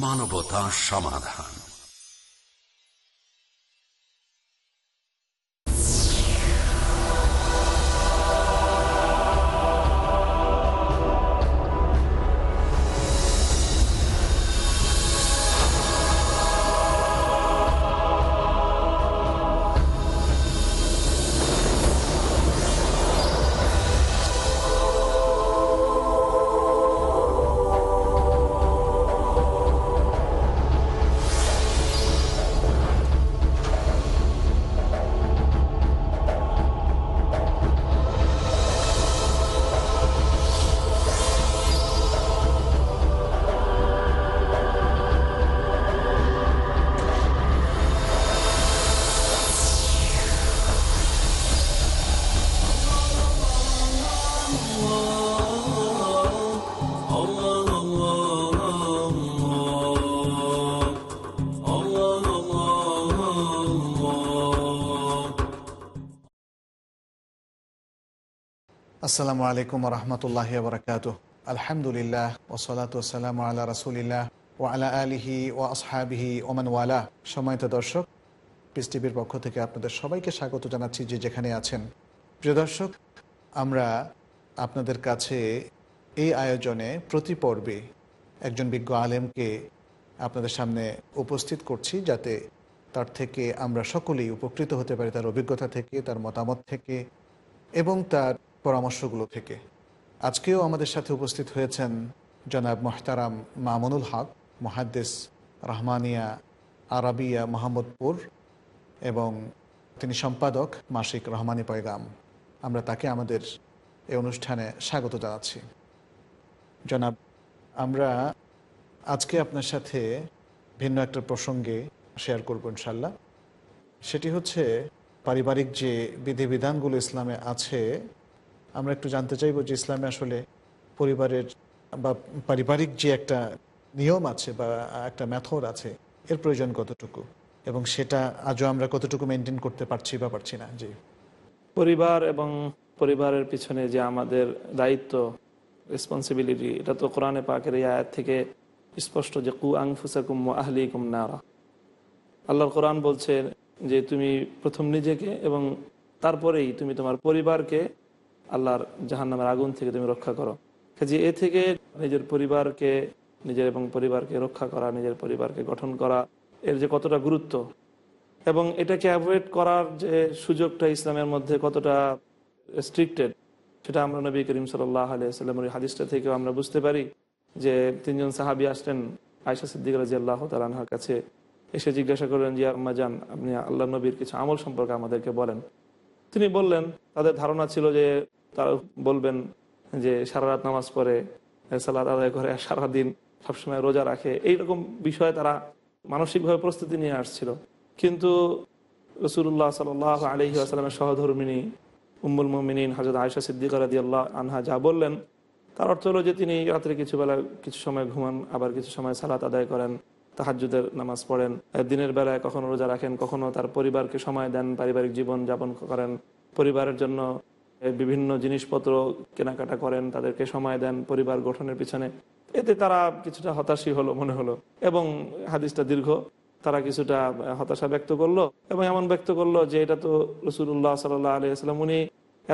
মানবতা সমাধান। আসসালামু আলাইকুম রহমতুল্লাহ বরকাত আলহামদুলিল্লাহ, ওসলাত ওসালাম আল্লাহ রসুলিল্লাহ ও আলা আলিহি ও আসহাবিহি ওমান ওয়ালা সময়ত দর্শক পিস টিভির পক্ষ থেকে আপনাদের সবাইকে স্বাগত জানাচ্ছি যে যেখানে আছেন। প্রিয় দর্শক, আমরা আপনাদের কাছে এই আয়োজনে প্রতি পর্বে একজন বিজ্ঞ আলেমকে আপনাদের সামনে উপস্থিত করছি যাতে তার থেকে আমরা সকলেই উপকৃত হতে পারি, তার অভিজ্ঞতা থেকে, তার মতামত থেকে এবং তার পরামর্শগুলো থেকে। আজকেও আমাদের সাথে উপস্থিত হয়েছেন জনাব মোহতারাম মামুনুল হক, মহাদ্দেস রহমানিয়া আরাবিয়া মোহাম্মদপুর এবং তিনি সম্পাদক মাসিক রহমানি পয়গাম। আমরা তাকে আমাদের এই অনুষ্ঠানে স্বাগত জানাচ্ছি। জনাব, আমরা আজকে আপনার সাথে ভিন্ন একটা প্রসঙ্গে শেয়ার করব ইনশাল্লাহ সেটি হচ্ছে পারিবারিক যে বিধিবিধানগুলো ইসলামে আছে আমরা একটু জানতে চাইব যে ইসলামে আসলে পরিবারের বা পারিবারিক যে একটা নিয়ম আছে বা একটা মেথড আছে, এর প্রয়োজন কতটুকু? এবং সেটা আজও আমরা কতটুকু মেনটেন করতে পারছি বা পারছি না? জি। পরিবার এবং পরিবারের পিছনে যে আমাদের দায়িত্ব রেসপন্সিবিলিটি এটা তো কোরআনে পাকের এই আয়াত থেকে স্পষ্ট যে কু আং আংফুসাকুম আহলি কুম নারা। আল্লাহর কোরআন বলছে যে তুমি প্রথম নিজেকে এবং তারপরেই তুমি তোমার পরিবারকে আল্লাহর জাহান্নামের আগুন থেকে তুমি রক্ষা করো। কাজে এ থেকে নিজের পরিবারকে, নিজের এবং পরিবারকে রক্ষা করা, নিজের পরিবারকে গঠন করা, এর যে কতটা গুরুত্ব এবং এটাকে অ্যাভয়েড করার যে সুযোগটা ইসলামের মধ্যে কতটা রেস্ট্রিক্টেড সেটা আমরা নবী করিম সাল্লাহ আলিয়াল্লামের হাদিসটা থেকেও আমরা বুঝতে পারি যে তিনজন সাহাবি আসলেন আয়সা সিদ্দিক রাজি আল্লাহ তালাহার কাছে। এসে জিজ্ঞাসা করলেন যে আম্মা যান আপনি আল্লাহ নবীর কিছু আমল সম্পর্কে আমাদেরকে বলেন। তিনি বললেন, তাদের ধারণা ছিল যে তারা বলবেন যে সারা রাত নামাজ পড়ে সালাদ আদায় করে সারাদিন সবসময় রোজা রাখে। এইরকম বিষয়ে তারা মানসিকভাবে প্রস্তুতি নিয়ে আসছিল। কিন্তু রসুল্লাহ সাল আলহি আসালামের সহধর্মিনী উম্মুল মিনীন হাজরত আয়সা সিদ্দিক রাদি আল্লাহ আনহা যা বললেন, তার অর্থ হলো যে তিনি রাত্রে কিছু বেলা কিছু সময় ঘুমান, আবার কিছু সময় সালাত আদায় করেন তাহাজুদের নামাজ পড়েন। দিনের বেলায় কখনো রোজা রাখেন, কখনো তার পরিবারকে সময় দেন, পারিবারিক জীবন যাপন করেন। পরিবারের জন্য বিভিন্ন জিনিসপত্র কেনাকাটা করেন, তাদেরকে সময় দেন পরিবার গঠনের পিছনে। এতে তারা কিছুটা হতাশই হলো, মনে হলো। এবং হাদিসটা দীর্ঘ, তারা কিছুটা হতাশা ব্যক্ত করল এবং এমন ব্যক্ত করল যে এটা তো রসুল্লাহ সাল্লাহ আলিয়াল্লাম উনি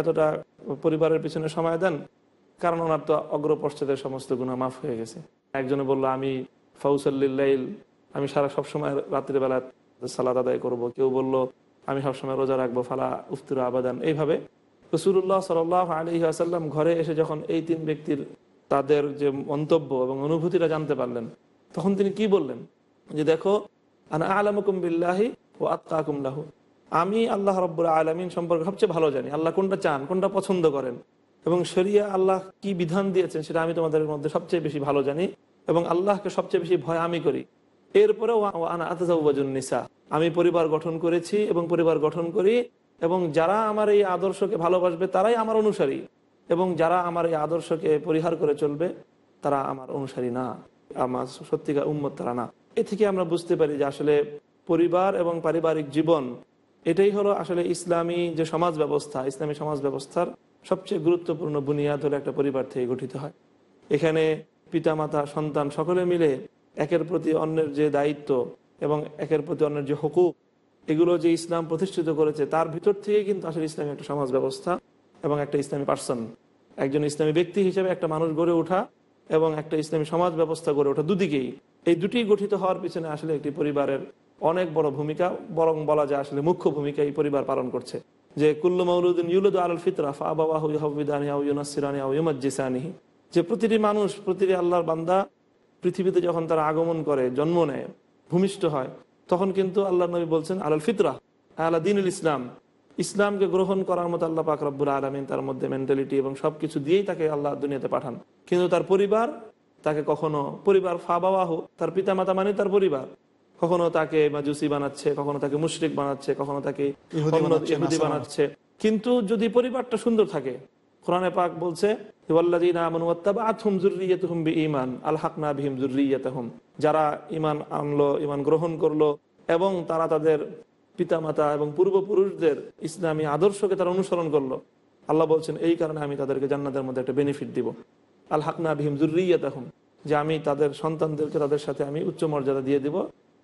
এতটা পরিবারের পিছনে সময় দেন, কারণ ওনার তো অগ্রপশ্চাদের সমস্ত গুণা মাফ হয়ে গেছে। একজনে বলল, আমি ফাউসাল্লিল্লাইল আমি সারা সবসময় রাত্রিবেলা সালাদ আদায় করব। কেউ বলল, আমি সবসময় রোজা রাখব, ফালা উফতুর আবাদান। এইভাবে রসুল্লাহ সাল আলী আসাল্লাম ঘরে এসে যখন এই তিন ব্যক্তির তাদের যে মন্তব্য এবং অনুভূতিটা জানতে পারলেন, তখন তিনি কি বললেন? যে দেখো, আনা বিল্লাহি ও আত্মাকুমলাহু আমি আল্লাহ রব্বুর আলমিন সম্পর্কে সবচেয়ে ভালো জানি। আল্লাহ কোনটা চান, কোনটা পছন্দ করেন? এবং শরিয়া আল্লাহ কি বিধান দিয়েছেন সেটা আমি তোমাদের মধ্যে সবচেয়ে বেশি ভালো জানি এবং আল্লাহকে সবচেয়ে বেশি ভয় আমি করি। এরপরেও নিসা। আমি পরিবার গঠন করেছি এবং পরিবার গঠন করি এবং যারা আমার এই আদর্শকে ভালোবাসবে তারাই আমার অনুসারী। এবং যারা আমার এই আদর্শকে পরিহার করে চলবে, তারা আমার অনুসারী না। আমার সত্যিকার উম্মত তারা না। এ থেকে আমরা বুঝতে পারি যে আসলে পরিবার এবং পারিবারিক জীবন, এটাই হলো আসলে ইসলামী যে সমাজ ব্যবস্থা, ইসলামী সমাজ ব্যবস্থার সবচেয়ে গুরুত্বপূর্ণ বুনিয়াদ হলো একটা পরিবার থেকে গঠিত হয়। এখানে পিতামাতা, সন্তান সকলে মিলে একের প্রতি অন্যের যে দায়িত্ব এবং একের প্রতি অন্যের যে হকুক এগুলো যে ইসলাম প্রতিষ্ঠিত করেছে, তার ভিতর থেকে কিন্তু আসলে ইসলামী একটা সমাজ ব্যবস্থা এবং একটা ইসলামী পার্সন একজন ইসলামী ব্যক্তি হিসেবে একটা মানুষ গড়ে ওঠা এবং একটা ইসলামী সমাজ ব্যবস্থা গড়ে ওঠা দুদিকেই। এই দুটি গঠিত হওয়ার পিছনে আসলে একটি পরিবারের অনেক বড় ভূমিকা, বরং বলা যায় আসলে মুখ্য ভূমিকা এই পরিবার পালন করছে। যে কুল্লু মৌলুদ্দিন ইউলুদ আল ফিতরা ফাবাহিদানিহি যে প্রতিটি মানুষ, প্রতিটি আল্লাহর বান্দা পৃথিবীতে যখন তারা আগমন করে, জন্ম নেয়, ভূমিষ্ঠ হয় তখন কিন্তু আল্লাহ নবী বলছেন আলাল ফিতরা আল্লাহ দিনুল ইসলাম। ইসলামকে গ্রহণ করার মতো আল্লাহ পাক রব্বুল আলমিন তার মধ্যে মেন্টালিটি এবং সবকিছু দিয়েই তাকে আল্লাহ দুনিয়াতে পাঠান। কিন্তু তার পরিবার তাকে কখনো পরিবার ফা বাবাহ তার পিতা মাতা মানে তার পরিবার কখনো তাকে মাজুসি বানাচ্ছে কখনো তাকে মুশরিক বানাচ্ছে কখনো তাকে বানাচ্ছে। কিন্তু যদি পরিবারটা সুন্দর থাকে কোরআনে পাক বলছে যুররিয়াতাহুম যারা ইমান আনলো ইমান গ্রহণ করল এবং তারা তাদের পিতামাতা এবং পূর্বপুরুষদের ইসলামী আদর্শকে তারা অনুসরণ করল, আল্লাহ বলছেন, এই কারণে আমি তাদেরকে জান্নাতের মধ্যে একটা বেনিফিট দিব। আল হাকনা বিহিম জুরিয়াতাহুম যে আমি তাদের সন্তানদেরকে তাদের সাথে আমি উচ্চ মর্যাদা দিয়ে দিব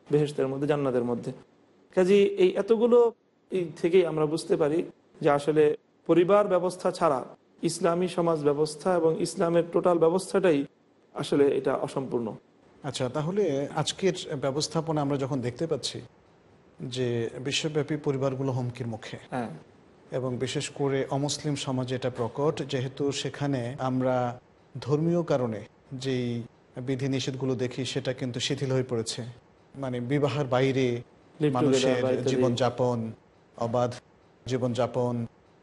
বেহেস্তের মধ্যে, জান্নাতের মধ্যে। কাজী এই এতগুলো এই থেকেই আমরা বুঝতে পারি যে আসলে পরিবার ব্যবস্থা ছাড়া ইসলামী সমাজ ব্যবস্থা এবং ইসলামের টোটাল ব্যবস্থাটাই আসলে এটা অসম্পূর্ণ। আচ্ছা তাহলে আজকের ব্যবস্থাপনা আমরা যখন দেখতে পাচ্ছি যে বিশ্বব্যাপী পরিবারগুলো হুমকির মুখে হ্যাঁ। এবং বিশেষ করে অমুসলিম সমাজে এটা প্রকট যেহেতু সেখানে আমরা ধর্মীয় কারণে যেই বিধিনিষেধগুলো দেখি সেটা কিন্তু শিথিল হয়ে পড়েছে। মানে বিবাহের বাইরে মানুষের জীবনযাপন অবাধ জীবনযাপন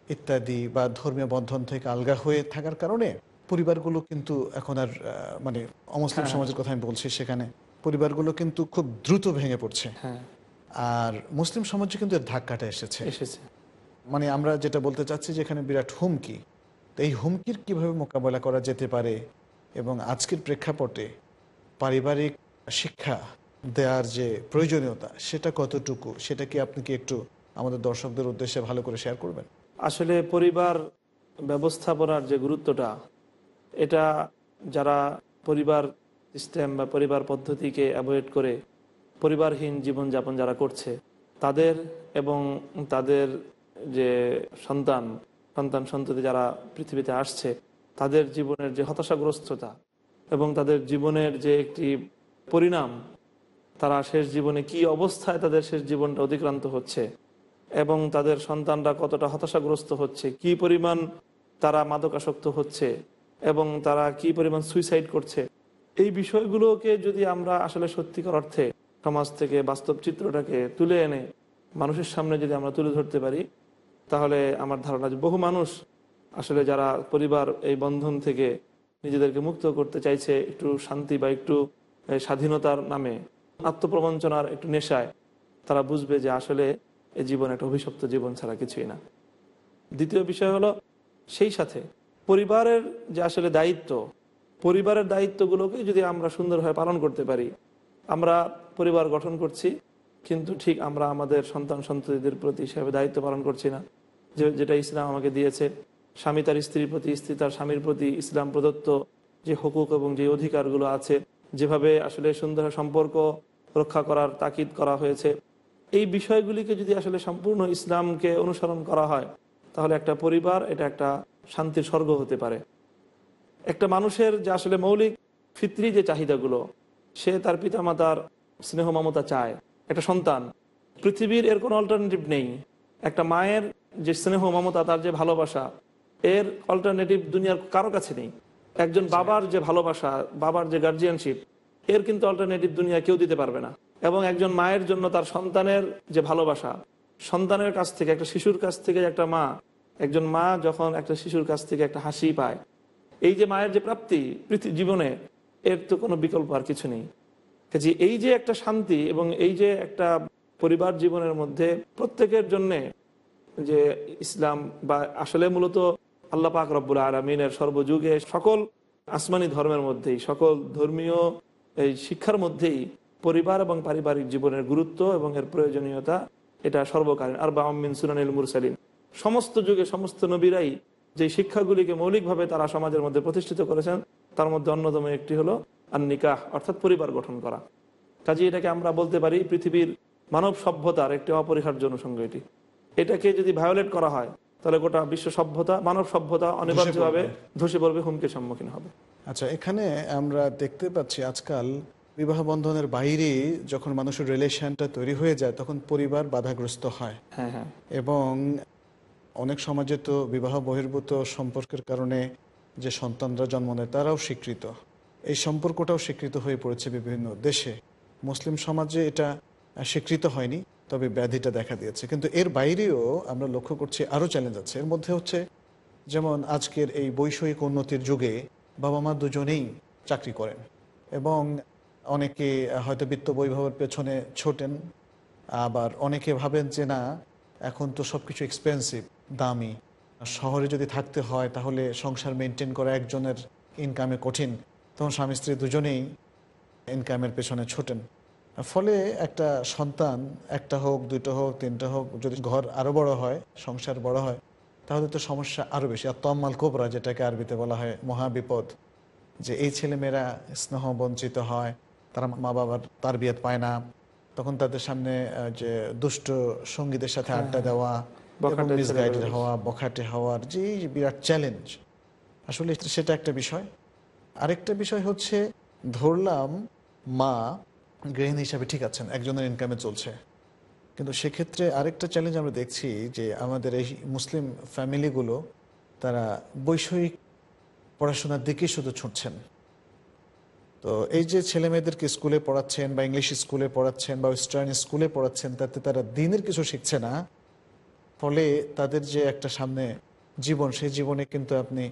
ইত্যাদি বা ধর্মীয় বন্ধন থেকে আলগা হয়ে থাকার কারণে পরিবারগুলো কিন্তু এখন আর মানে অমুসলিম হ্যাঁ। সমাজের কথা আমি বলছি সেখানে পরিবারগুলো কিন্তু খুব দ্রুত ভেঙে পড়ছে। হ্যাঁ। আর মুসলিম সমাজে কিন্তু এর ধাক্কাটা এসেছে। এসেছে। মানে আমরা যেটা বলতে চাচ্ছি যে এখানে বিরাট হুমকি। তো এই হুমকির কীভাবে মোকাবেলা করা যেতে পারে এবং আজকের প্রেক্ষাপটে পারিবারিক শিক্ষা দেওয়ার যে প্রয়োজনীয়তা সেটা কতটুকু সেটা কি আপনি কি একটু আমাদের দর্শকদের উদ্দেশ্যে ভালো করে শেয়ার করবেন? আসলে পরিবার ব্যবস্থাপনার যে গুরুত্বটা, এটা যারা পরিবার সিস্টেম বা পরিবার পদ্ধতিকে অ্যাভয়েড করে পরিবারহীন জীবনযাপন যারা করছে, তাদের এবং তাদের যে সন্তান সন্তান সন্ততি যারা পৃথিবীতে আসছে, তাদের জীবনের যে হতাশাগ্রস্ততা এবং তাদের জীবনের যে একটি পরিণাম, তারা শেষ জীবনে কি অবস্থায় তাদের শেষ জীবনটা অতিক্রান্ত হচ্ছে এবং তাদের সন্তানরা কতটা হতাশাগ্রস্ত হচ্ছে, কি পরিমাণ তারা মাদকাসক্ত হচ্ছে, এবং তারা কি পরিমাণ সুইসাইড করছে, এই বিষয়গুলোকে যদি আমরা আসলে সত্যিকার অর্থে সমাজ থেকে বাস্তব চিত্রটাকে তুলে এনে মানুষের সামনে যদি আমরা তুলে ধরতে পারি, তাহলে আমার ধারণা যে বহু মানুষ আসলে যারা পরিবার এই বন্ধন থেকে নিজেদেরকে মুক্ত করতে চাইছে একটু শান্তি বা একটু স্বাধীনতার নামে, আত্মপ্রবঞ্চনার একটু নেশায়, তারা বুঝবে যে আসলে এই জীবন একটা অভিশপ্ত জীবন ছাড়া কিছুই না। দ্বিতীয় বিষয় হলো, সেই সাথে পরিবারের যে আসলে দায়িত্ব, পরিবারের দায়িত্বগুলোকে যদি আমরা সুন্দরভাবে পালন করতে পারি, আমরা পরিবার গঠন করছি, কিন্তু ঠিক আমরা আমাদের সন্তান সন্ততিদের প্রতি হিসাবে দায়িত্ব পালন করছি না। যে, যেটা ইসলাম আমাকে দিয়েছে, স্বামী তার স্ত্রীর প্রতি, স্ত্রী তার স্বামীর প্রতি ইসলাম প্রদত্ত যে হকুক এবং যে অধিকারগুলো আছে, যেভাবে আসলে সুন্দর সম্পর্ক রক্ষা করার, তাকিদ করা হয়েছে এই বিষয়গুলিকে যদি আসলে সম্পূর্ণ ইসলামকে অনুসরণ করা হয়, তাহলে একটা পরিবার, এটা একটা শান্তির স্বর্গ হতে পারে। একটা মানুষের যে আসলে মৌলিক ফিত্রি যে চাহিদাগুলো, সে তার পিতামাতার স্নেহ মমতা চায়, একটা সন্তান। পৃথিবীর এর কোনো অল্টারনেটিভ নেই। একটা মায়ের যে স্নেহ মমতা, তার যে ভালোবাসা, এর অল্টারনেটিভ দুনিয়ার কারও কাছে নেই। একজন বাবার যে ভালোবাসা, বাবার যে গার্জিয়ানশিপ এর কিন্তু অল্টারনেটিভ দুনিয়া কেউ দিতে পারবে না। এবং একজন মায়ের জন্য তার সন্তানের যে ভালোবাসা, সন্তানের কাছ থেকে, একটা শিশুর কাছ থেকে একটা মা, একজন মা যখন একটা শিশুর কাছ থেকে একটা হাসি পায়, এই যে মায়ের যে প্রাপ্তি পৃথিবী জীবনে, এর তো কোনো বিকল্প আর কিছু নেই। কাজে এই যে একটা শান্তি এবং এই যে একটা পরিবার জীবনের মধ্যে প্রত্যেকের জন্যে যে ইসলাম বা আসলে মূলত আল্লাহ পাক রব্বুল আলমিনের সর্বযুগে সকল আসমানি ধর্মের মধ্যেই, সকল ধর্মীয় এই শিক্ষার মধ্যেই পরিবার এবং পারিবারিক জীবনের গুরুত্ব এবং এর প্রয়োজনীয়তা এটা সর্বকালীন। আর বা আমিন সুনানিল মুরসালিন। সমস্ত যুগে সমস্ত নবীরাই যে শিক্ষাগুলিকে মৌলিকভাবে তারা সমাজের মধ্যে প্রতিষ্ঠিত করেছেন তার মধ্যে অন্যতম একটি হলো আর নিকাহ অর্থাৎ পরিবার গঠন করা। কাজে এটাকে আমরা বলতে পারি পৃথিবীর মানব সভ্যতার একটি অপরিহার্য অনুষঙ্গ এটি। এটাকে যদি ভায়োলেট করা হয় তাহলে গোটা বিশ্ব সভ্যতা মানব সভ্যতা অনিবার্যভাবে ধসে পড়বে হুমকির সম্মুখীন হবে। আচ্ছা এখানে আমরা দেখতে পাচ্ছি আজকাল বিবাহ বন্ধনের বাইরে যখন মানুষের রিলেশনটা তৈরি হয়ে যায় তখন পরিবার বাধাগ্রস্ত হয়। হ্যাঁ হ্যাঁ। এবং অনেক সমাজে তো বিবাহ বহির্ভূত সম্পর্কের কারণে যে সন্তানরা জন্ম নেয় তারাও স্বীকৃত। এই সম্পর্কটাও স্বীকৃত হয়ে পড়েছে বিভিন্ন দেশে। মুসলিম সমাজে এটা স্বীকৃত হয়নি তবে ব্যাধিটা দেখা দিয়েছে। কিন্তু এর বাইরেও আমরা লক্ষ্য করছি আরও চ্যালেঞ্জ আছে। এর মধ্যে হচ্ছে যেমন আজকের এই বৈষয়িক উন্নতির যুগে বাবা মা দুজনেই চাকরি করেন এবং অনেকে হয়তো বিত্ত বৈভবের পেছনে ছোটেন, আবার অনেকে ভাবেন যে না, এখন তো সব কিছু এক্সপেন্সিভ দামি। শহরে যদি থাকতে হয়, তাহলে সংসার মেনটেন করা একজনের ইনকামে কঠিন। তখন স্বামী, স্ত্রী দুজনেই ইনকামের পেছনে ছোটেন। ফলে একটা সন্তান, একটা হোক দুটো হোক, তিনটা হোক, যদি ঘর আরও বড় হয়, সংসার বড় হয়, তাহলে তো সমস্যা আরও বেশি। আর তম্মাল কোবরা, যেটাকে আরবিতে বলা হয় মহাবিপদ, যে এই ছেলেমেয়েরা স্নেহ বঞ্চিত হয় তারা মা বাবার তার বিয়াত পায় না। তখন তাদের সামনে যে দুষ্ট সঙ্গীদের সাথে আড্ডা দেওয়া বখাটে মিসগাইডেড হওয়া বখাটে হওয়ার যে বিরাট চ্যালেঞ্জ আসলে সেটা একটা বিষয়। আরেকটা বিষয় হচ্ছে ধরলাম মা গৃহিণী হিসাবে ঠিক আছেন একজনের ইনকামে চলছে। কিন্তু সেক্ষেত্রে আরেকটা চ্যালেঞ্জ আমরা দেখছি যে আমাদের এই মুসলিম ফ্যামিলিগুলো তারা বৈষয়িক পড়াশোনার দিকে শুধু ছুটছেন। তো এই যে ছেলে মেয়েদেরকে স্কুলে পড়াচ্ছেন বা ইংলিশ স্কুলে পড়াচ্ছেন বা ওয়েস্টার্ন স্কুলে পড়াচ্ছেন, তাতে তারা দিনের কিছু শিখছে না, ফলে তাদের যে একটা সামনে জীবন, সেই জীবনে কিন্তু আপনি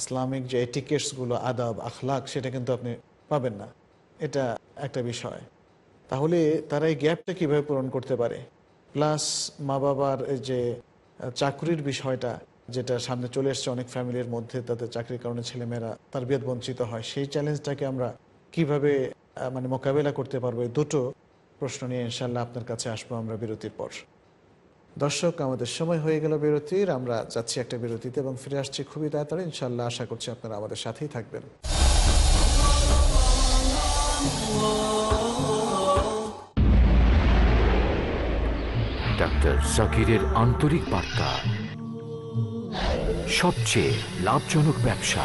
ইসলামিক যে এটিকেটসগুলো আদাব, আখলাক, সেটা কিন্তু আপনি পাবেন না। এটা একটা বিষয়। তাহলে তারা এই গ্যাপটা কীভাবে পূরণ করতে পারে? প্লাস মা বাবার যে চাকরির বিষয়টা, যেটা সামনে চলে এসছে অনেক ফ্যামিলির মধ্যে, তাদের চাকরির কারণে ছেলেমেয়েরা তার বঞ্চিত হয়, সেই চ্যালেঞ্জটাকে আমরা কীভাবে মানে মোকাবেলা করতে পারব এই দুটো প্রশ্ন নিয়ে ইনশাল্লাহ আপনার কাছে আসব আমরা বিরতির পর। দর্শক, আমাদের সময় হয়ে গেল বিরতির। আমরা যাচ্ছি একটা বিরতিতে এবং ফিরে আসছি খুবই তাড়াতাড়ি। ইনশাল্লাহ আশা করছি আপনারা আমাদের সাথেই থাকবেন। জাকিরের আন্তরিক বার্তা। সবচেয়ে লাভজনক ব্যবসা।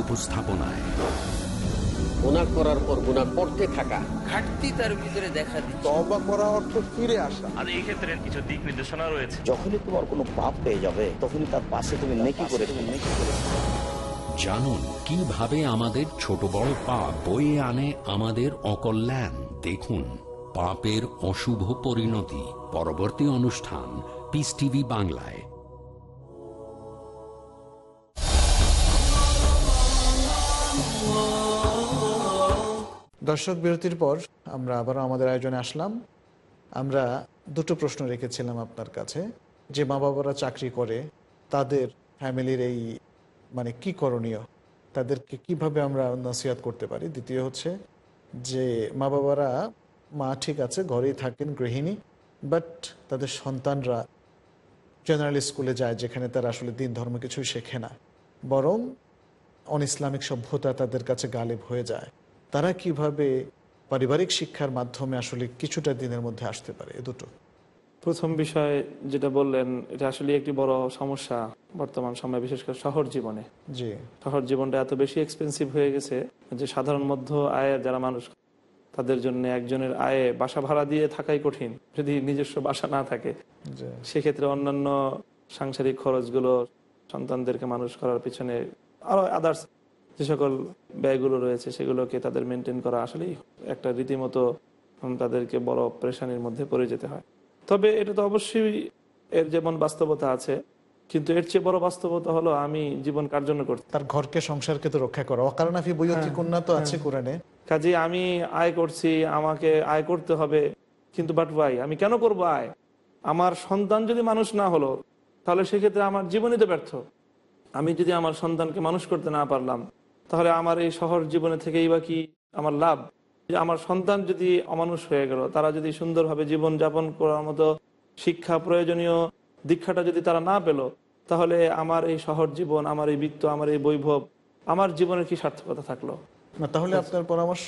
উপস্থাপনায়। গুণা করার পর গুণা করতে থাকা। ঘাটতি তার ভিতরে দেখা দিচ্ছে। তবা করা অর্থ ফিরে আসা। আর এই ক্ষেত্রে কিছু দিক নির্দেশনা রয়েছে। যখনই তোমার কোনো পাপ পেয়ে যাবে তখনই তার পাশে তুমি নেকি করে তুমি নেকি করে জানুন কীভাবে আমাদের ছোট বড় পাপ বয়ে আনে আমাদের অকল্যাণ? দেখুন পাপের অশুভ পরিণতি। পরবর্তী অনুষ্ঠান পিস টিভি বাংলায়। দর্শক বিরতির পর আমরা আবারও আমাদের আয়োজনে আসলাম। আমরা দুটো প্রশ্ন রেখেছিলাম আপনার কাছে। যে মা বাবারা চাকরি করে, তাদের ফ্যামিলির এই মানে কি করণীয়? তাদেরকে কীভাবে আমরা নসিহাত করতে পারি? দ্বিতীয় হচ্ছে যে মা বাবারা, মা ঠিক আছে, ঘরেই থাকেন, গৃহিণী বাট তাদের সন্তানরা জেনারেল স্কুলে যায়, যেখানে তারা আসলে দিন ধর্ম কিছুই শেখে না। বরং অন ইসলামিক সভ্যতা তাদের কাছে গালিব হয়ে যায়। তারা কীভাবে পারিবারিক শিক্ষার মাধ্যমে আসলে কিছুটা দিনের মধ্যে আসতে পারে? এ দুটো। প্রথম বিষয় যেটা বললেন এটা আসলে একটি বড় সমস্যা বর্তমান সময়ে বিশেষ করে শহর জীবনে। জি। শহর জীবনটা এত বেশি এক্সপেন্সিভ হয়ে গেছে যে সাধারণ মধ্য আয়ের যারা মানুষ তাদের জন্য একজনের আয়ে বাসা ভাড়া দিয়ে থাকাই কঠিন যদি নিজস্ব বাসা না থাকে। সেক্ষেত্রে অন্যান্য সাংসারিক খরচগুলো সন্তানদেরকে মানুষ করার পিছনে আরও আদার্স যে সকল ব্যয়গুলো রয়েছে সেগুলোকে তাদের মেনটেন করা আসলেই একটা রীতিমতো তাদেরকে বড় প্রেশানির মধ্যে পড়ে যেতে হয়। তবে এটা তো অবশ্যই এর যেমন বাস্তবতা আছে কিন্তু এর চেয়ে বড় বাস্তবতা হলো আমি জীবন কার জন্য করছি? তার ঘরকে সংসারকে তো রক্ষা করা। অকারণাফি বইয়তি হ্যাঁ, কন্যা তো আছে কোরআনে। কাজে আমি আয় করছি আমাকে আয় করতে হবে কিন্তু বাট ভাই আমি কেন করব আয়? আমার সন্তান যদি মানুষ না হলো তাহলে সেক্ষেত্রে আমার জীবনই তো ব্যর্থ। আমি যদি আমার সন্তানকে মানুষ করতে না পারলাম তাহলে আমার এই শহর জীবনে থেকেই বা কি আমার লাভ? আমার সন্তান যদি অমানুষ হয়ে গেল তারা যদি সুন্দরভাবে জীবন যাপন করার মতো শিক্ষা প্রয়োজনীয় দীক্ষাটা যদি তারা না পেল তাহলে আমার এই শহর জীবন আমার এই বৃত্ত আমার এই বৈভব আমার জীবনের কি সার্থকতা থাকল? না তাহলে আপনার পরামর্শ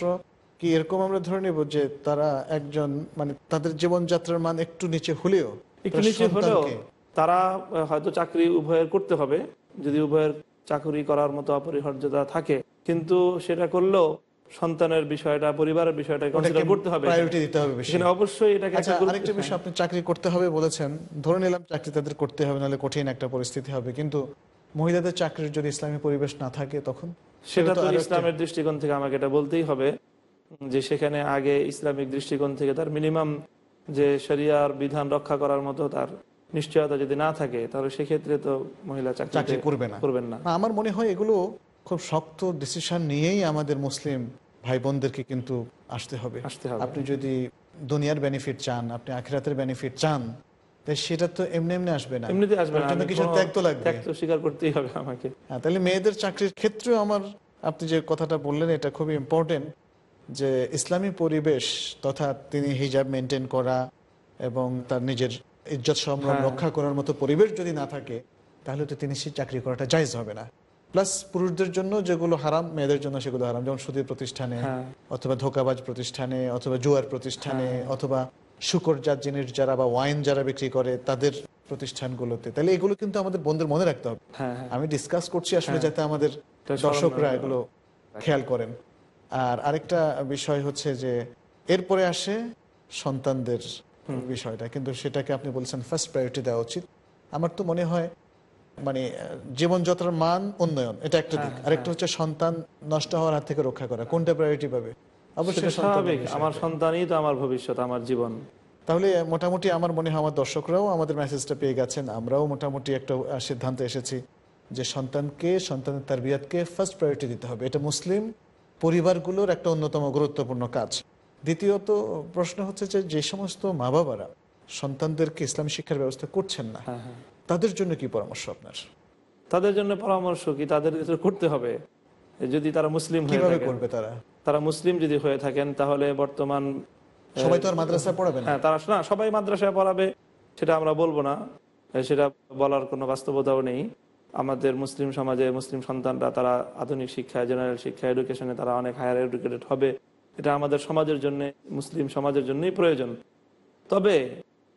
কি এরকম আমরা ধরে নেব যে তারা একজন মানে তাদের জীবনযাত্রার মান একটু নিচে হলেও একটু নিচে হলেও তারা হয়তো চাকরি উভয়ের করতে হবে যদি উভয়ের চাকরি করার মতো অপরিহার্যতা থাকে। কিন্তু সেটা করলেও সন্তানের বিষয়টা পরিবারের বিষয়টা কনসিডার করতে হবে। প্রায়োরিটি দিতে হবে সেখানে অবশ্যই এটাকে আচ্ছা আরেকটা বিষয় আপনি চাকরি করতে হবে বলেছেন। ধরে নিলাম চাকরি তাদের করতে হবে নাহলে কঠিন একটা পরিস্থিতি হবে। কিন্তু মহিলাদের চাকরির যদি ইসলামী পরিবেশ না থাকে তখন সেটা তো ইসলামের দৃষ্টিকোণ থেকে আমাকে এটা বলতেই হবে যে সেখানে আগে ইসলামিক দৃষ্টিকোণ থেকে তার মিনিমাম যে শরিয়ার বিধান রক্ষা করার মতো তার নিশ্চয়তা যদি না থাকে তাহলে সেক্ষেত্রে তো মহিলা চাকরি করবে না। করবেন না। আমার মনে হয় এগুলো খুব শক্ত ডিসিশন নিয়েই আমাদের মুসলিম ভাই বোনদেরকে কিন্তু আসতে হবে। আপনি যদি দুনিয়ার বেনিফিট চান আপনি আখিরাতের বেনিফিট চান সেটা তো এমনি এমনি আসবে না। এমনিতে আসবে না। কিছু ত্যাগ তো লাগবে? ত্যাগ তো স্বীকার করতেই হবে আমাকে। হ্যাঁ তাহলে মেয়েদের চাকরির ক্ষেত্রেও আমার আপনি যে কথাটা বললেন এটা খুবই ইম্পর্টেন্ট যে ইসলামী পরিবেশ তথা তিনি হিজাব মেনটেন করা এবং তার নিজের ইজ্জত সম্ভ্রম হ্যাঁ। রক্ষা করার মতো পরিবেশ যদি না থাকে তাহলে তো তিনি সেই চাকরি করাটা জায়জ হবে না। প্লাস পুরুষদের জন্য যেগুলো হারাম মেয়েদের জন্য সেগুলো হারাম। যেমন সুদীর প্রতিষ্ঠানে হ্যাঁ। অথবা ধোকাবাজ প্রতিষ্ঠানে অথবা জুয়ার প্রতিষ্ঠানে অথবা শুকরজাত জিনিস যারা বা ওয়াইন যারা বিক্রি করে তাদের প্রতিষ্ঠানগুলোতে। তাহলে এগুলো কিন্তু আমাদের বন্ধুদের মনে রাখতে হবে। হ্যাঁ হ্যাঁ। আমি ডিসকাস করছি আসলে হ্যাঁ। যাতে আমাদের দর্শকরা এগুলো খেয়াল করেন। আর আরেকটা বিষয় হচ্ছে যে এরপরে আসে সন্তানদের বিষয়টা। কিন্তু সেটাকে আপনি বলছেন ফার্স্ট প্রায়োরিটি দেওয়া উচিত। আমার তো মনে হয় মানে জীবনযাত্রার মান উন্নয়ন এটা একটা দিক। হ্যাঁ, আরেকটা হচ্ছে সন্তান নষ্ট হওয়ার হাত থেকে রক্ষা করা। কোনটা প্রায়োরিটি পাবে? অবশ্যই স্বাভাবিক। আমার সন্তানই তো আমার ভবিষ্যৎ আমার জীবন। তাহলে মোটামুটি আমার মনে হয় আমার দর্শকরাও আমাদের মেসেজটা পেয়ে গেছেন। আমরাও মোটামুটি একটা সিদ্ধান্তে এসেছি যে সন্তানকে সন্তানের তারবিয়াতকে ফার্স্ট প্রায়োরিটি দিতে হবে। এটা মুসলিম পরিবারগুলোর একটা অন্যতম গুরুত্বপূর্ণ কাজ। দ্বিতীয়ত প্রশ্ন হচ্ছে যে যে সমস্ত মা বাবারা সন্তানদেরকে ইসলাম শিক্ষার ব্যবস্থা করছেন না হ্যাঁ হ্যাঁ। তাদের জন্য কি পরামর্শ আপনার? তাদের জন্য পরামর্শ কি? তাদের করতে হবে। যদি তারা মুসলিম হয়ে কীভাবে করবে তারা? তারা মুসলিম যদি হয়ে থাকেন তাহলে বর্তমান সবাই তো আর মাদ্রাসায় পড়াবে না। হ্যাঁ তারা না সবাই মাদ্রাসায় পড়াবে সেটা আমরা বলব না। সেটা বলার কোনো বাস্তবতাও নেই। আমাদের মুসলিম সমাজে মুসলিম সন্তানরা তারা আধুনিক শিক্ষা জেনারেল শিক্ষা এডুকেশনে তারা অনেক হায়ার এডুকেটেড হবে। এটা আমাদের সমাজের জন্য মুসলিম সমাজের জন্যই প্রয়োজন। তবে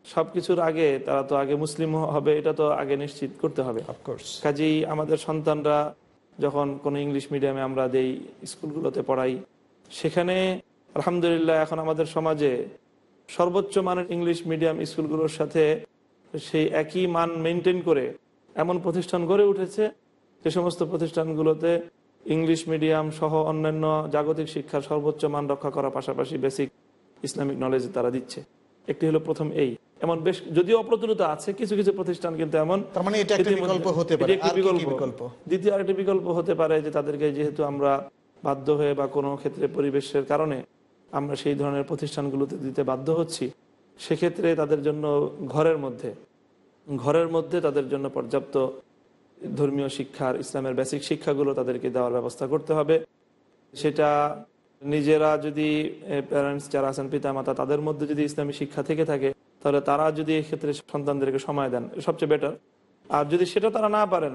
সব কিছুর আগে তারা তো আগে মুসলিম হবে এটা তো আগে নিশ্চিত করতে হবে। অফকোর্স কাজেই আমাদের সন্তানরা যখন কোনো ইংলিশ মিডিয়ামে আমরা দেই স্কুলগুলোতে পড়াই সেখানে আলহামদুলিল্লাহ এখন আমাদের সমাজে সর্বোচ্চ মানের ইংলিশ মিডিয়াম স্কুলগুলোর সাথে সেই একই মান মেনটেন করে এমন প্রতিষ্ঠান গড়ে উঠেছে যে সমস্ত প্রতিষ্ঠানগুলোতে ইংলিশ মিডিয়াম সহ অন্যান্য জাগতিক শিক্ষার সর্বোচ্চ মান রক্ষা করার পাশাপাশি বেসিক ইসলামিক নলেজ তারা দিচ্ছে। একটি হলো প্রথম এই। এমন বেশ যদিও অপ্রতুলতা আছে কিছু কিছু প্রতিষ্ঠান কিন্তু এমন মানে। বিকল্প? দ্বিতীয় আরেকটি বিকল্প হতে পারে যে তাদেরকে যেহেতু আমরা বাধ্য হয়ে বা কোনো ক্ষেত্রে পরিবেশের কারণে আমরা সেই ধরনের প্রতিষ্ঠানগুলোতে দিতে বাধ্য হচ্ছি সেক্ষেত্রে তাদের জন্য ঘরের মধ্যে ঘরের মধ্যে তাদের জন্য পর্যাপ্ত ধর্মীয় শিক্ষার, ইসলামের বেসিক শিক্ষাগুলো তাদেরকে দেওয়ার ব্যবস্থা করতে হবে। সেটা নিজেরা যদি প্যারেন্টস যারা আছেন, পিতামাতা, তাদের মধ্যে যদি ইসলামী শিক্ষা থেকে থাকে, তাহলে তারা যদি এক্ষেত্রে সন্তানদেরকে সময় দেন, সবচেয়ে বেটার আর যদি সেটা তারা না পারেন,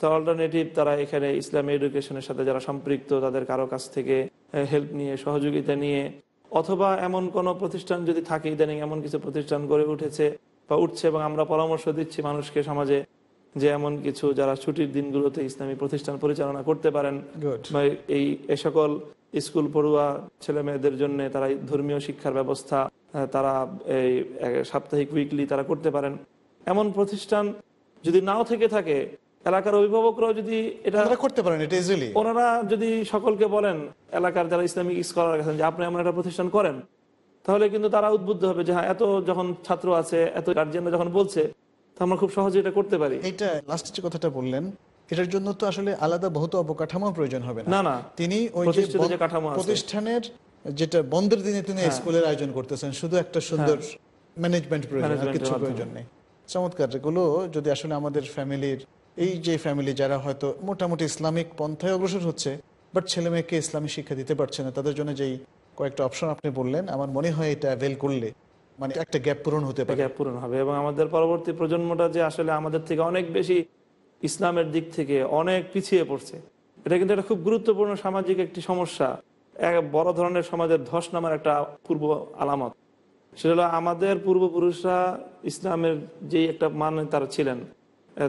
তো অল্টারনেটিভ তারা এখানে ইসলামী এডুকেশনের সাথে যারা সম্পৃক্ত, তাদের কারও কাছ থেকে হেল্প নিয়ে, সহযোগিতা নিয়ে, অথবা এমন কোন প্রতিষ্ঠান যদি থাকে, ইদানিং এমন কিছু প্রতিষ্ঠান গড়ে উঠেছে বা উঠছে এবং আমরা পরামর্শ দিচ্ছি মানুষকে, সমাজে যে এমন কিছু যারা ছুটির দিনগুলোতে ইসলামী প্রতিষ্ঠান পরিচালনা করতে পারেন। বা এই এ সকল স্কুল পড়ুয়া ছেলে মেয়েদের জন্য তারা ধর্মীয় শিক্ষার ব্যবস্থা তারা এই সাপ্তাহিক উইকলি তারা করতে পারেন। এমন প্রতিষ্ঠান যদি নাও থেকে থাকে এলাকার অভিভাবকরাও যদি এটা করতে পারেন এটা ইজিলি ওনারা যদি সকলকে বলেন এলাকার যারা ইসলামিক স্কলার আছেন যে আপনি এমন একটা প্রতিষ্ঠান করেন তাহলে কিন্তু তারা উদ্বুদ্ধ হবে যে হ্যাঁ এত যখন ছাত্র আছে এত গার্জিয়ানরা যখন বলছে তো আমরা খুব সহজে এটা করতে পারি। এইটা লাস্ট যে কথাটা বললেন এটার জন্য তো আসলে আলাদা বহুত অবকাঠামো প্রয়োজন হবে না, না। তিনি ওই যে কাঠামো প্রতিষ্ঠানের যেটা বন্ধের দিনে তিনি হ্যাঁ। স্কুলের আয়োজন করতেছেন শুধু একটা সুন্দর ম্যানেজমেন্ট প্রয়োজন আর কিছু প্রয়োজন নেই। চমৎকার এগুলো যদি আসলে আমাদের ফ্যামিলির এই যে ফ্যামিলি যারা হয়তো মোটামুটি ইসলামিক পন্থায় অগ্রসর হচ্ছে বাট ছেলে মেয়েকে ইসলামী শিক্ষা দিতে পারছে না তাদের জন্য যেই কয়েকটা অপশন আপনি বললেন আমার মনে হয় এটা অ্যাভেল করলে মানে একটা গ্যাপ পূরণ হতে পারে। গ্যাপ পূরণ হবে এবং আমাদের পরবর্তী প্রজন্মটা যে আসলে আমাদের থেকে অনেক বেশি ইসলামের দিক থেকে অনেক পিছিয়ে পড়ছে। এটা কিন্তু একটা খুব গুরুত্বপূর্ণ সামাজিক একটি সমস্যা। এক বড় ধরনের সমাজের ধস নামার একটা পূর্ব আলামত। সেটা হলো আমাদের পূর্বপুরুষরা ইসলামের যেই একটা মান তারা ছিলেন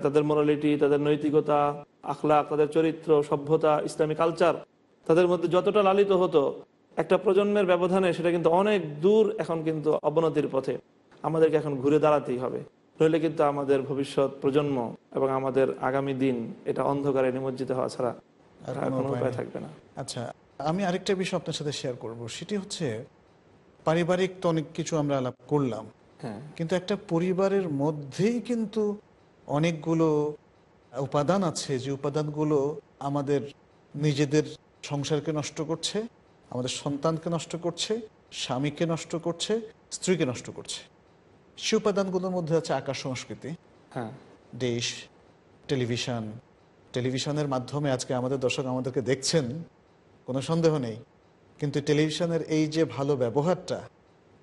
তাদের মোরালিটি তাদের নৈতিকতা আখলাক তাদের চরিত্র, সভ্যতা ইসলামী কালচার তাদের মধ্যে যতটা লালিত হতো একটা প্রজন্মের ব্যবধানে সেটা কিন্তু অনেক দূর এখন কিন্তু অবনতির পথে। আমাদেরকে এখন ঘুরে দাঁড়াতেই হবে। নইলে কিন্তু আমাদের ভবিষ্যৎ প্রজন্ম এবং আমাদের আগামী দিন এটা অন্ধকারে নিমজ্জিত হওয়া ছাড়া কোনো উপায় থাকবে না। আচ্ছা আমি আরেকটা বিষয় আপনার সাথে শেয়ার করব। সেটি হচ্ছে পারিবারিক তো অনেক কিছু আমরা আলাপ করলাম। হ্যাঁ। কিন্তু একটা পরিবারের মধ্যেই কিন্তু অনেকগুলো উপাদান আছে যে উপাদানগুলো আমাদের নিজেদের সংসারকে নষ্ট করছে আমাদের সন্তানকে নষ্ট করছে স্বামীকে নষ্ট করছে স্ত্রীকে নষ্ট করছে। সে উপাদানগুলোর মধ্যে আছে আকাশ সংস্কৃতি হ্যাঁ। দেশ টেলিভিশন। টেলিভিশনের মাধ্যমে আজকে আমাদের দর্শক আমাদেরকে দেখছেন কোনো সন্দেহ নেই। কিন্তু টেলিভিশনের এই যে ভালো ব্যবহারটা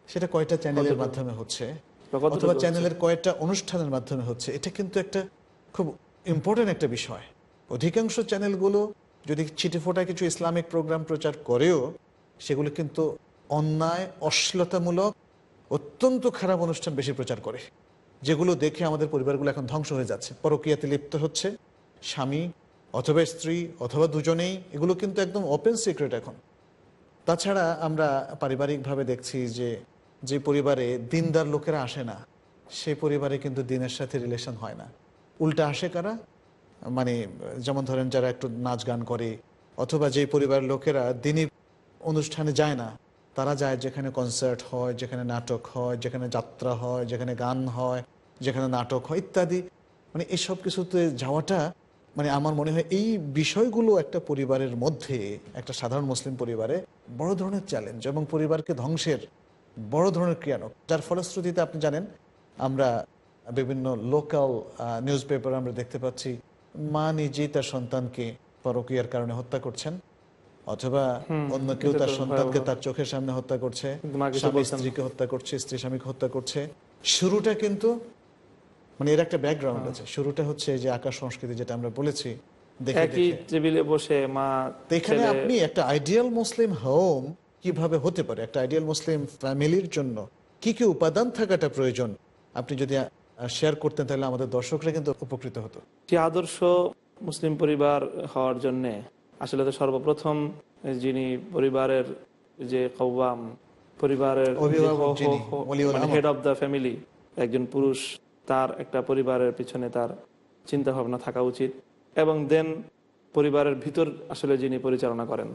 সেটা কয়টা চ্যানেলের মাধ্যমে হচ্ছে? অথবা চ্যানেলের কয়েকটা অনুষ্ঠানের মাধ্যমে হচ্ছে? এটা কিন্তু একটা খুব ইম্পর্টেন্ট একটা বিষয়। অধিকাংশ চ্যানেলগুলো যদি চিঠিফোটা কিছু ইসলামিক প্রোগ্রাম প্রচার করেও, সেগুলো কিন্তু অন্যায়, অশ্লীলতামূলক, অত্যন্ত খারাপ অনুষ্ঠান বেশি প্রচার করে, যেগুলো দেখে আমাদের পরিবারগুলো এখন ধ্বংস হয়ে যাচ্ছে। পরকীয়াতে লিপ্ত হচ্ছে, স্বামী অথবা স্ত্রী অথবা দুজনেই, এগুলো কিন্তু একদম ওপেন সিক্রেট এখন। তাছাড়া আমরা পারিবারিকভাবে দেখছি যে যে পরিবারে দিনদার লোকেরা আসে না সেই পরিবারে কিন্তু দিনের সাথে রিলেশন হয় না। উল্টা আসে কারা? মানে যেমন ধরেন যারা একটু নাচ গান করে, অথবা যে পরিবারের লোকেরা দিনই অনুষ্ঠানে যায় না, তারা যায় যেখানে কনসার্ট হয়, যেখানে নাটক হয়, যেখানে যাত্রা হয়, যেখানে গান হয়, যেখানে নাটক হয়, ইত্যাদি। মানে এসব কিছুতে যাওয়াটা মানে আমার মনে হয় এই বিষয়গুলো একটা পরিবারের মধ্যে, একটা সাধারণ মুসলিম পরিবারে বড় ধরনের চ্যালেঞ্জ এবং পরিবারকে ধ্বংসের বড় ধরনের ক্রিয়ানক যার ফলশ্রুতিতে আপনি জানেন, আমরা বিভিন্ন লোকাল নিউজ পেপার আমরা দেখতে পাচ্ছি মা নিজেই তার সন্তানকে পরকীয়ার কারণে হত্যা করছেন অথবা অন্য কেউ তার সন্তানকে তার চোখের সামনে হত্যা করছে স্বামী স্ত্রীকে হত্যা করছে স্ত্রী স্বামীকে হত্যা করছে। শুরুটা কিন্তু মানে এর একটা ব্যাকগ্রাউন্ড আছে। শুরুটা হচ্ছে যে আকাশ সংস্কৃতি যেটা আমরা বলেছি দেখে একই দেখে। টেবিলে বসে মা এখানে আপনি একটা আইডিয়াল মুসলিম হোম কীভাবে হতে পারে? একটা আইডিয়াল মুসলিম ফ্যামিলির জন্য কি কি উপাদান থাকাটা প্রয়োজন? আপনি যদি শেয়ার করতেন তাহলে আমাদের দর্শকরা কিন্তু উপকৃত হতো। একটি আদর্শ মুসলিম পরিবার হওয়ার জন্য আসলে তো সর্বপ্রথম যিনি পরিবারের যে কৌবাম পরিবারের। হেড অফ দ্য ফ্যামিলি একজন পুরুষ তার একটা পরিবারের পিছনে তার চিন্তা ভাবনা থাকা উচিত। এবং দেন পরিবারের ভিতর আসলে যিনি পরিচালনা করেন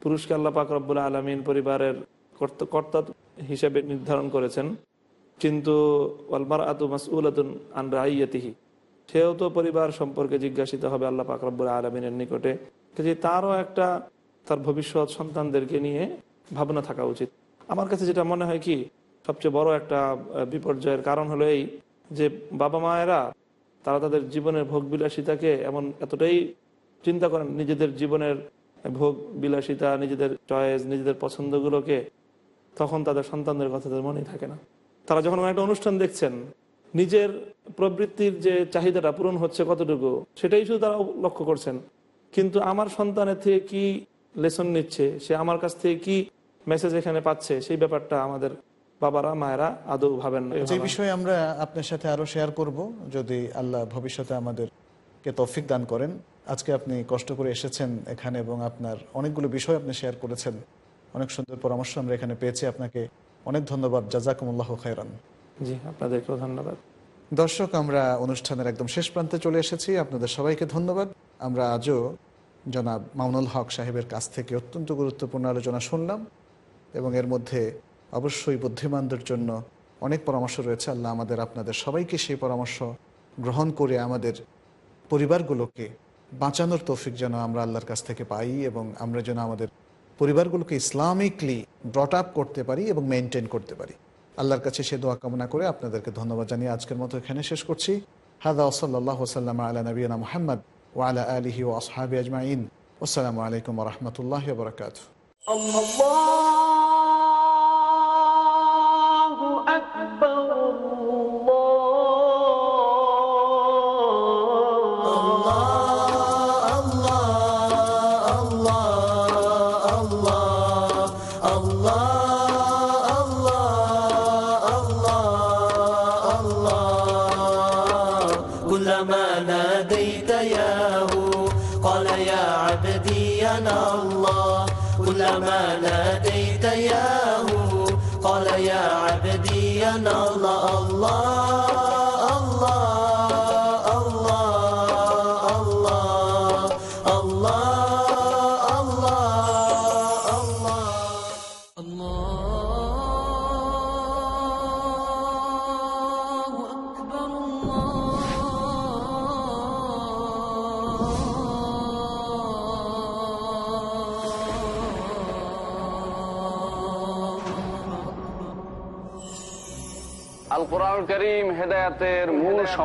পুরুষকে আল্লাহ পাক রব্বুল আলমিন পরিবারের কর্ত- কর্তা হিসেবে নির্ধারণ করেছেন। কিন্তু ওয়ালমার আতু মাসউলাতুন আন রাইয়াতিহি। সেও তো পরিবার সম্পর্কে জিজ্ঞাসিত হবে আল্লাহ পাক রব্বুল আলমিনের নিকটে যে তারও একটা তার ভবিষ্যৎ সন্তানদেরকে নিয়ে ভাবনা থাকা উচিত। আমার কাছে যেটা মনে হয় কি, সবচেয়ে বড় একটা বিপর্যয়ের কারণ হলো এই যে বাবা মায়েরা, তারা তাদের জীবনের ভোগ বিলাসিতাকে এমন এতটাই চিন্তা করেন, নিজেদের জীবনের ভোগ বিলাসিতা নিজেদের চয়েস, নিজেদের পছন্দগুলোকে, তখন তাদের সন্তানদের কথা তাদের মনেই থাকে না। তারা যখন একটা অনুষ্ঠান দেখছেন, নিজের প্রবৃত্তির যে চাহিদাটা পূরণ হচ্ছে কতটুকু, সেটাই শুধু তারা লক্ষ্য করছেন। কিন্তু আমার সন্তানের থেকে কি লেসন নিচ্ছে, সে আমার কাছ থেকে কি মেসেজ এখানে পাচ্ছে, সেই ব্যাপারটা আমাদের বাবারা, মায়েরা আদৌ ভাবেন যে বিষয়ে আমরা আপনার সাথে আরও শেয়ার করব, যদি আল্লাহ ভবিষ্যতে আমাদেরকে তৌফিক দান করেন। আজকে আপনি কষ্ট করে এসেছেন এখানে এবং আপনার অনেকগুলো বিষয় আপনি শেয়ার করেছেন। অনেক সুন্দর পরামর্শ আমরা এখানে পেয়েছি। আপনাকে অনেক ধন্যবাদ জাজাকুমুল্লাহ খায়রান। জি আপনাদেরকেও ধন্যবাদ। দর্শক আমরা অনুষ্ঠানের একদম শেষ প্রান্তে চলে এসেছি। আপনাদের সবাইকে ধন্যবাদ। আমরা আজও জনাব মামুনুল হক সাহেবের কাছ থেকে অত্যন্ত গুরুত্বপূর্ণ আলোচনা শুনলাম এবং এর মধ্যে অবশ্যই বুদ্ধিমানদের জন্য অনেক পরামর্শ রয়েছে। আল্লাহ আমাদের আপনাদের সবাইকে সেই পরামর্শ গ্রহণ করে আমাদের পরিবারগুলোকে বাঁচানোর তৌফিক যেন আমরা আল্লাহর কাছ থেকে পাই এবং আমরা যেন আমাদের পরিবারগুলোকে ইসলামিকলি ব্রট আপ করতে পারি এবং মেনটেন করতে পারি। আল্লাহর কাছে সে দোয়া কামনা করে আপনাদেরকে ধন্যবাদ জানিয়ে আজকের মতো এখানে শেষ করছি। হাদা ওসল্লাহ ওসাল্লাম আলা নবীনা মোহাম্মদ ও আলা আলহি ও আসহাবি আজমাইন। আসসালামু আলাইকুম রহমতুল্লাহ বরকাত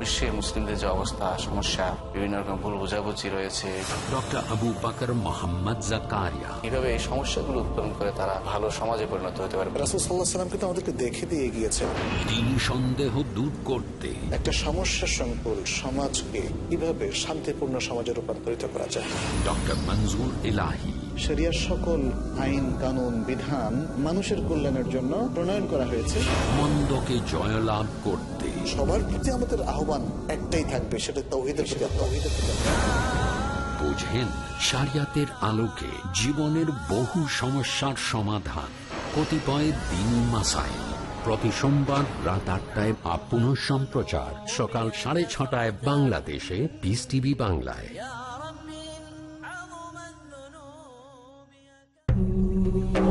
বিশ্বে মুসলিমদের যে অবস্থা সমস্যা বিভিন্ন রকম ভুল বোঝাবুঝি রয়েছে। ডক্টর আবু বাকর মোহাম্মদ জাকারিয়া। কীভাবে এই সমস্যাগুলো উত্তরণ করে তারা ভালো সমাজে পরিণত হতে পারে রাসুল সাল্লাম কিন্তু আমাদেরকে দেখে দিয়ে গিয়েছেন তিনি সন্দেহ দূর করতে একটা সমস্যা সংকুল সমাজকে কীভাবে শান্তিপূর্ণ সমাজে রূপান্তরিত করা যায়? ডক্টর মঞ্জুর এলাহি শরিয়ার সকল আইন কানুন বিধান মানুষের কল্যাণের জন্য প্রণয়ন করা হয়েছে। মন্দকে জয়লাভ করতে সবার প্রতি আমাদের আহ্বান একটাই থাকবে সেটা তৌহিদের সেটা বুঝেন প্রতি। সারিয়াতের আলোকে জীবনের বহু সমস্যার সমাধান। কতিপয় দিন মাসায়। প্রতি সোমবার রাত আটটায় আপন সম্প্রচার। সকাল সাড়ে ছটায় বাংলাদেশে পিস টিভি বাংলায়। Thank.